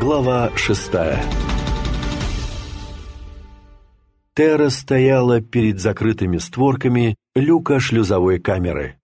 Глава шестая Терра стояла перед закрытыми створками люка шлюзовой камеры.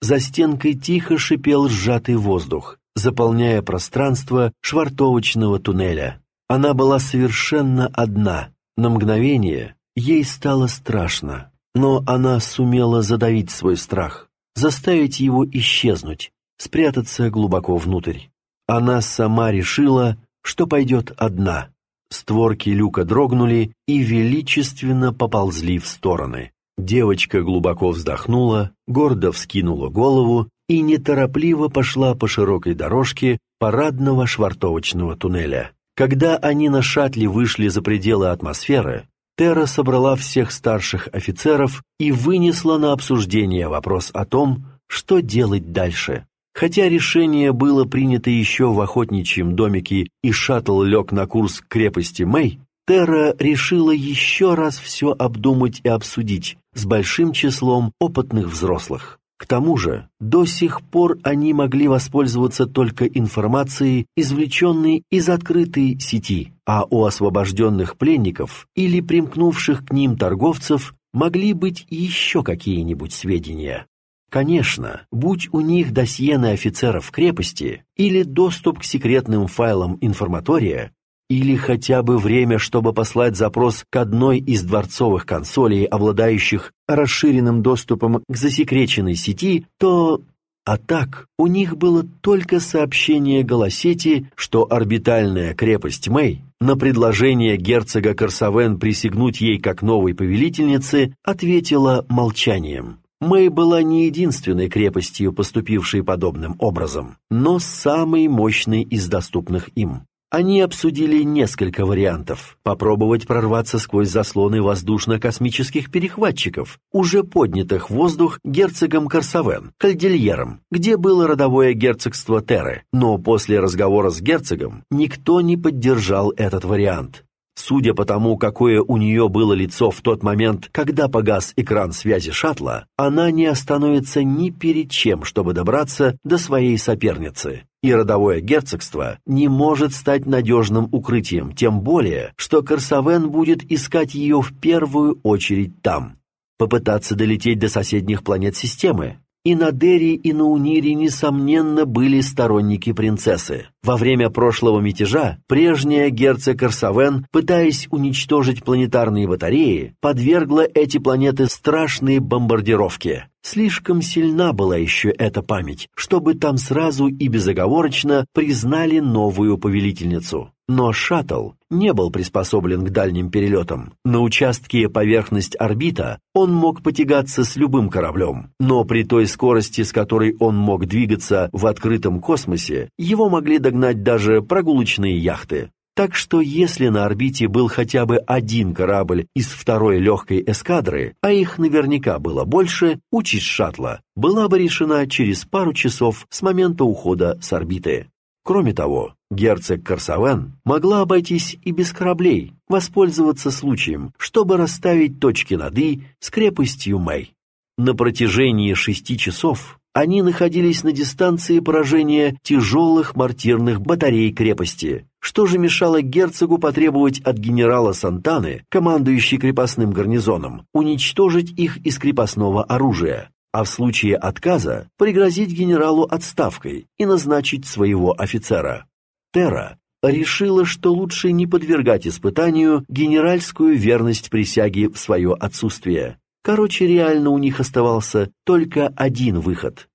За стенкой тихо шипел сжатый воздух, заполняя пространство швартовочного туннеля. Она была совершенно одна. На мгновение ей стало страшно, но она сумела задавить свой страх, заставить его исчезнуть, спрятаться глубоко внутрь. Она сама решила, что пойдет одна. Створки люка дрогнули и величественно поползли в стороны. Девочка глубоко вздохнула, гордо вскинула голову и неторопливо пошла по широкой дорожке парадного швартовочного туннеля. Когда они на шаттле вышли за пределы атмосферы, Терра собрала всех старших офицеров и вынесла на обсуждение вопрос о том, что делать дальше. Хотя решение было принято еще в охотничьем домике и шаттл лег на курс крепости Мэй, Терра решила еще раз все обдумать и обсудить с большим числом опытных взрослых. К тому же, до сих пор они могли воспользоваться только информацией, извлеченной из открытой сети, а у освобожденных пленников или примкнувших к ним торговцев могли быть еще какие-нибудь сведения. Конечно, будь у них досье на офицеров крепости или доступ к секретным файлам информатория, или хотя бы время, чтобы послать запрос к одной из дворцовых консолей, обладающих расширенным доступом к засекреченной сети, то... А так, у них было только сообщение голосети, что орбитальная крепость Мэй на предложение герцога Корсавен присягнуть ей как новой повелительнице ответила молчанием. Мэй была не единственной крепостью, поступившей подобным образом, но самой мощной из доступных им. Они обсудили несколько вариантов. Попробовать прорваться сквозь заслоны воздушно-космических перехватчиков, уже поднятых в воздух герцогом Корсавен, Кальдильером, где было родовое герцогство Терры. Но после разговора с герцогом никто не поддержал этот вариант. Судя по тому, какое у нее было лицо в тот момент, когда погас экран связи шаттла, она не остановится ни перед чем, чтобы добраться до своей соперницы. И родовое герцогство не может стать надежным укрытием, тем более, что Корсавен будет искать ее в первую очередь там. Попытаться долететь до соседних планет системы, и на Дерри, и на Унире, несомненно, были сторонники принцессы. Во время прошлого мятежа прежняя герцог Корсавен, пытаясь уничтожить планетарные батареи, подвергла эти планеты страшной бомбардировке. Слишком сильна была еще эта память, чтобы там сразу и безоговорочно признали новую повелительницу. Но шаттл не был приспособлен к дальним перелетам. На участке поверхность орбита он мог потягаться с любым кораблем, но при той скорости, с которой он мог двигаться в открытом космосе, его могли догнать даже прогулочные яхты. Так что если на орбите был хотя бы один корабль из второй легкой эскадры, а их наверняка было больше, участь шаттла была бы решена через пару часов с момента ухода с орбиты. Кроме того, герцог Корсавен могла обойтись и без кораблей, воспользоваться случаем, чтобы расставить точки над «и» с крепостью Мэй. На протяжении шести часов они находились на дистанции поражения тяжелых мортирных батарей крепости. Что же мешало герцогу потребовать от генерала Сантаны, командующий крепостным гарнизоном, уничтожить их из крепостного оружия, а в случае отказа пригрозить генералу отставкой и назначить своего офицера? Терра решила, что лучше не подвергать испытанию генеральскую верность присяги в свое отсутствие. Короче, реально у них оставался только один выход.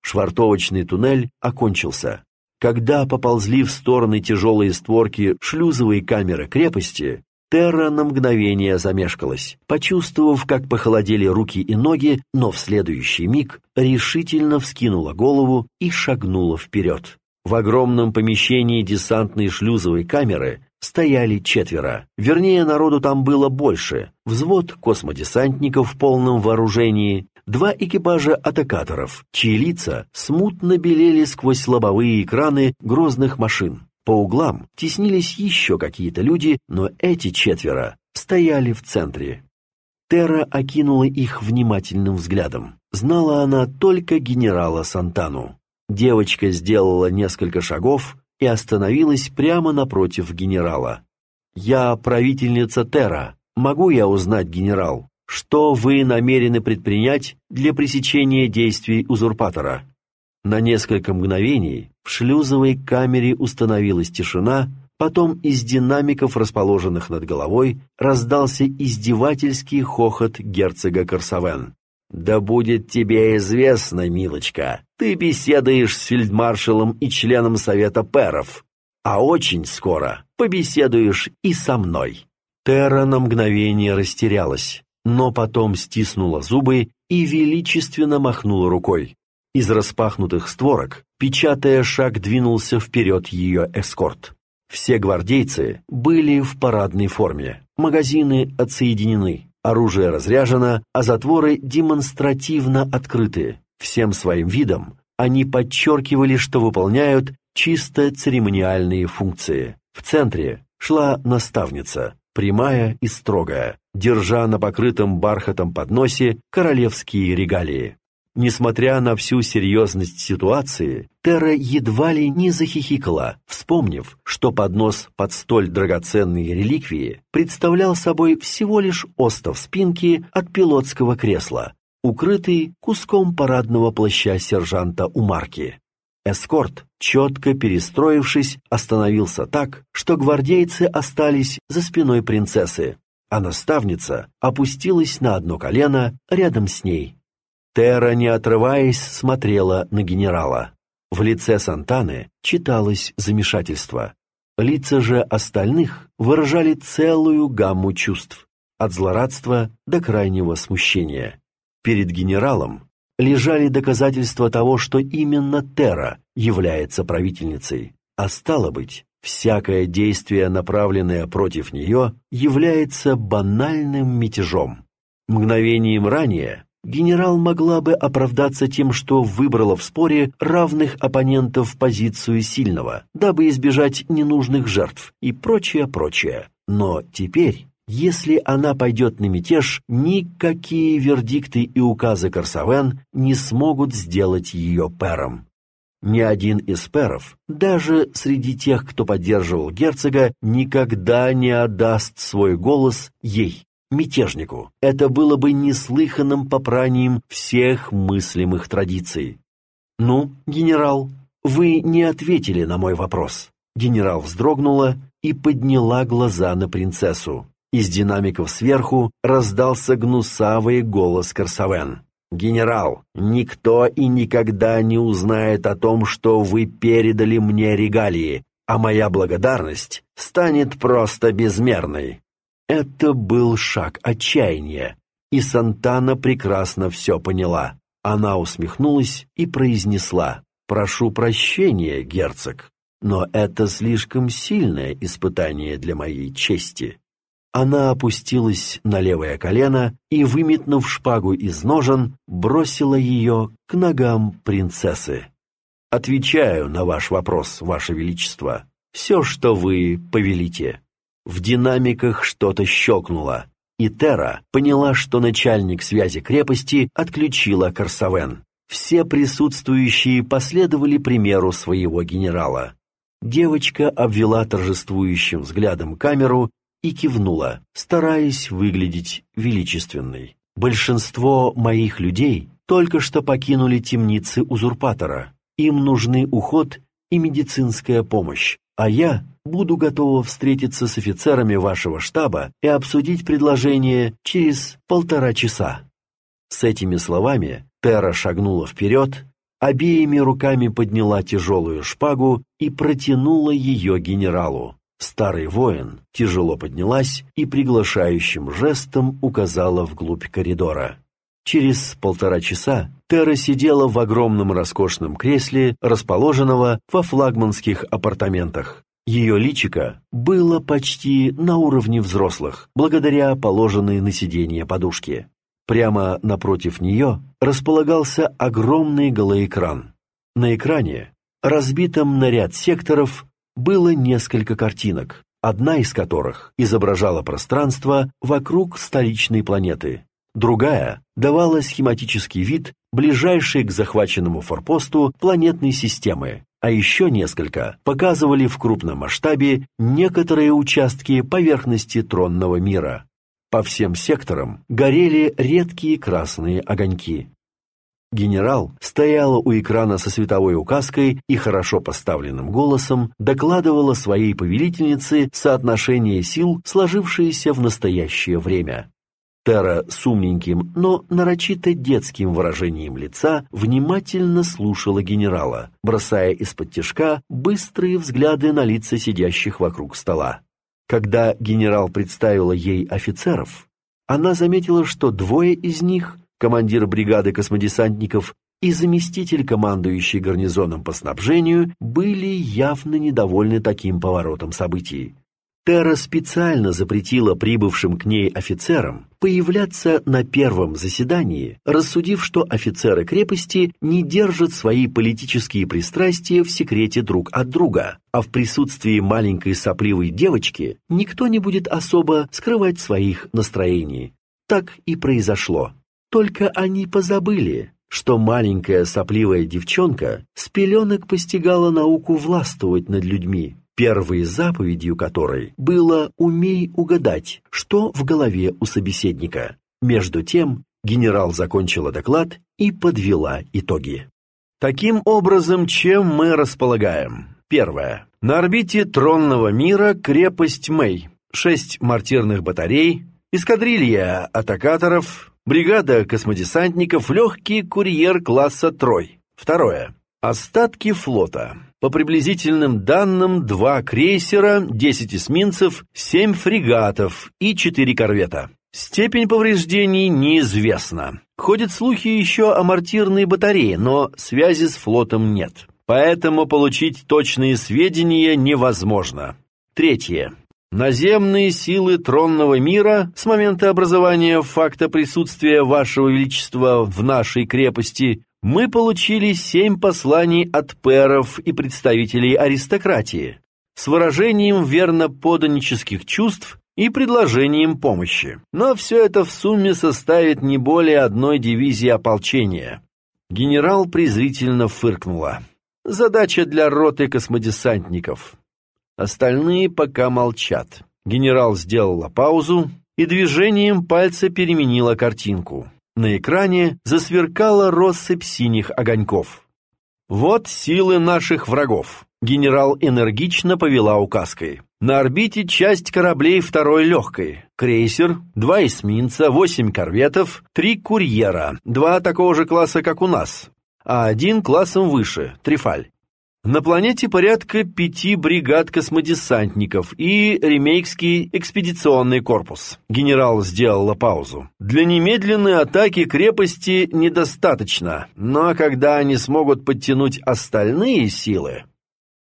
Швартовочный туннель окончился. Когда поползли в стороны тяжелые створки шлюзовой камеры крепости, Терра на мгновение замешкалась, почувствовав, как похолодели руки и ноги, но в следующий миг решительно вскинула голову и шагнула вперед. В огромном помещении десантной шлюзовой камеры стояли четверо. Вернее, народу там было больше. Взвод космодесантников в полном вооружении, два экипажа атакаторов, чьи лица смутно белели сквозь лобовые экраны грозных машин. По углам теснились еще какие-то люди, но эти четверо стояли в центре. Терра окинула их внимательным взглядом. Знала она только генерала Сантану. Девочка сделала несколько шагов и остановилась прямо напротив генерала. «Я правительница Терра. Могу я узнать, генерал, что вы намерены предпринять для пресечения действий узурпатора?» На несколько мгновений в шлюзовой камере установилась тишина, потом из динамиков, расположенных над головой, раздался издевательский хохот герцога Корсавен. «Да будет тебе известно, милочка, ты беседуешь с фельдмаршалом и членом Совета Перов, а очень скоро побеседуешь и со мной». Терра на мгновение растерялась, но потом стиснула зубы и величественно махнула рукой. Из распахнутых створок, печатая шаг, двинулся вперед ее эскорт. Все гвардейцы были в парадной форме, магазины отсоединены, оружие разряжено, а затворы демонстративно открыты. Всем своим видом они подчеркивали, что выполняют чисто церемониальные функции. В центре шла наставница, прямая и строгая, держа на покрытом бархатом подносе королевские регалии. Несмотря на всю серьезность ситуации, Терра едва ли не захихикала, вспомнив, что поднос под столь драгоценные реликвии представлял собой всего лишь остов спинки от пилотского кресла, укрытый куском парадного плаща сержанта у марки. Эскорт, четко перестроившись, остановился так, что гвардейцы остались за спиной принцессы, а наставница опустилась на одно колено рядом с ней. Тера, не отрываясь, смотрела на генерала. В лице Сантаны читалось замешательство. Лица же остальных выражали целую гамму чувств, от злорадства до крайнего смущения. Перед генералом лежали доказательства того, что именно Тера является правительницей, а стало быть, всякое действие, направленное против нее, является банальным мятежом. Мгновением ранее генерал могла бы оправдаться тем, что выбрала в споре равных оппонентов в позицию сильного, дабы избежать ненужных жертв и прочее, прочее. Но теперь, если она пойдет на мятеж, никакие вердикты и указы Корсавен не смогут сделать ее пером. Ни один из перов, даже среди тех, кто поддерживал герцога, никогда не отдаст свой голос ей, мятежнику. Это было бы неслыханным попранием всех мыслимых традиций. «Ну, генерал, вы не ответили на мой вопрос». Генерал вздрогнула и подняла глаза на принцессу. Из динамиков сверху раздался гнусавый голос Корсавен. «Генерал, никто и никогда не узнает о том, что вы передали мне регалии, а моя благодарность станет просто безмерной. Это был шаг отчаяния, и Сантана прекрасно все поняла. Она усмехнулась и произнесла «Прошу прощения, герцог, но это слишком сильное испытание для моей чести». Она опустилась на левое колено и, выметнув шпагу из ножен, бросила ее к ногам принцессы. «Отвечаю на ваш вопрос, ваше величество. Все, что вы повелите». В динамиках что-то щелкнуло, и Тера поняла, что начальник связи крепости отключила Корсавен. Все присутствующие последовали примеру своего генерала. Девочка обвела торжествующим взглядом камеру и кивнула, стараясь выглядеть величественной. Большинство моих людей только что покинули темницы узурпатора. Им нужны уход и медицинская помощь, а я буду готова встретиться с офицерами вашего штаба и обсудить предложение через полтора часа». С этими словами Тера шагнула вперед, обеими руками подняла тяжелую шпагу и протянула ее генералу. Старый воин тяжело поднялась и приглашающим жестом указала вглубь коридора. Через полтора часа Тера сидела в огромном роскошном кресле, расположенного во флагманских апартаментах. Ее личико было почти на уровне взрослых, благодаря положенной на сиденье подушке. Прямо напротив нее располагался огромный голоэкран. На экране, разбитом на ряд секторов, было несколько картинок, одна из которых изображала пространство вокруг столичной планеты. Другая давала схематический вид ближайшей к захваченному форпосту планетной системы, а еще несколько показывали в крупном масштабе некоторые участки поверхности тронного мира. По всем секторам горели редкие красные огоньки. Генерал стояла у экрана со световой указкой и хорошо поставленным голосом докладывала своей повелительнице соотношение сил, сложившееся в настоящее время. Тера с умненьким, но нарочито детским выражением лица внимательно слушала генерала, бросая из-под тяжка быстрые взгляды на лица сидящих вокруг стола. Когда генерал представила ей офицеров, она заметила, что двое из них, командир бригады космодесантников и заместитель, командующий гарнизоном по снабжению, были явно недовольны таким поворотом событий. Терра специально запретила прибывшим к ней офицерам появляться на первом заседании, рассудив, что офицеры крепости не держат свои политические пристрастия в секрете друг от друга, а в присутствии маленькой сопливой девочки никто не будет особо скрывать своих настроений. Так и произошло. Только они позабыли, что маленькая сопливая девчонка с пеленок постигала науку властвовать над людьми, первой заповедью которой было «умей угадать, что в голове у собеседника». Между тем генерал закончила доклад и подвела итоги. Таким образом, чем мы располагаем? Первое. На орбите тронного мира крепость Мэй, шесть мортирных батарей, эскадрилья атакаторов, бригада космодесантников, легкий курьер класса Трой. Второе. Остатки флота. По приблизительным данным, два крейсера, 10 эсминцев, 7 фрегатов и 4 корвета. Степень повреждений неизвестна. Ходят слухи еще о мортирной батарее, но связи с флотом нет. Поэтому получить точные сведения невозможно. Третье. Наземные силы тронного мира с момента образования факта присутствия Вашего Величества в нашей крепости мы получили семь посланий от пэров и представителей аристократии с выражением верно поданических чувств и предложением помощи. Но все это в сумме составит не более одной дивизии ополчения. Генерал презрительно фыркнула. Задача для роты космодесантников. Остальные пока молчат. Генерал сделала паузу и движением пальца переменила картинку. На экране засверкала россыпь синих огоньков. «Вот силы наших врагов», — генерал энергично повела указкой. «На орбите часть кораблей второй легкой. Крейсер, два эсминца, восемь корветов, три курьера, два такого же класса, как у нас, а один классом выше, Трифаль. На планете порядка пяти бригад космодесантников и ремейкский экспедиционный корпус. Генерал сделала паузу. Для немедленной атаки крепости недостаточно, но когда они смогут подтянуть остальные силы...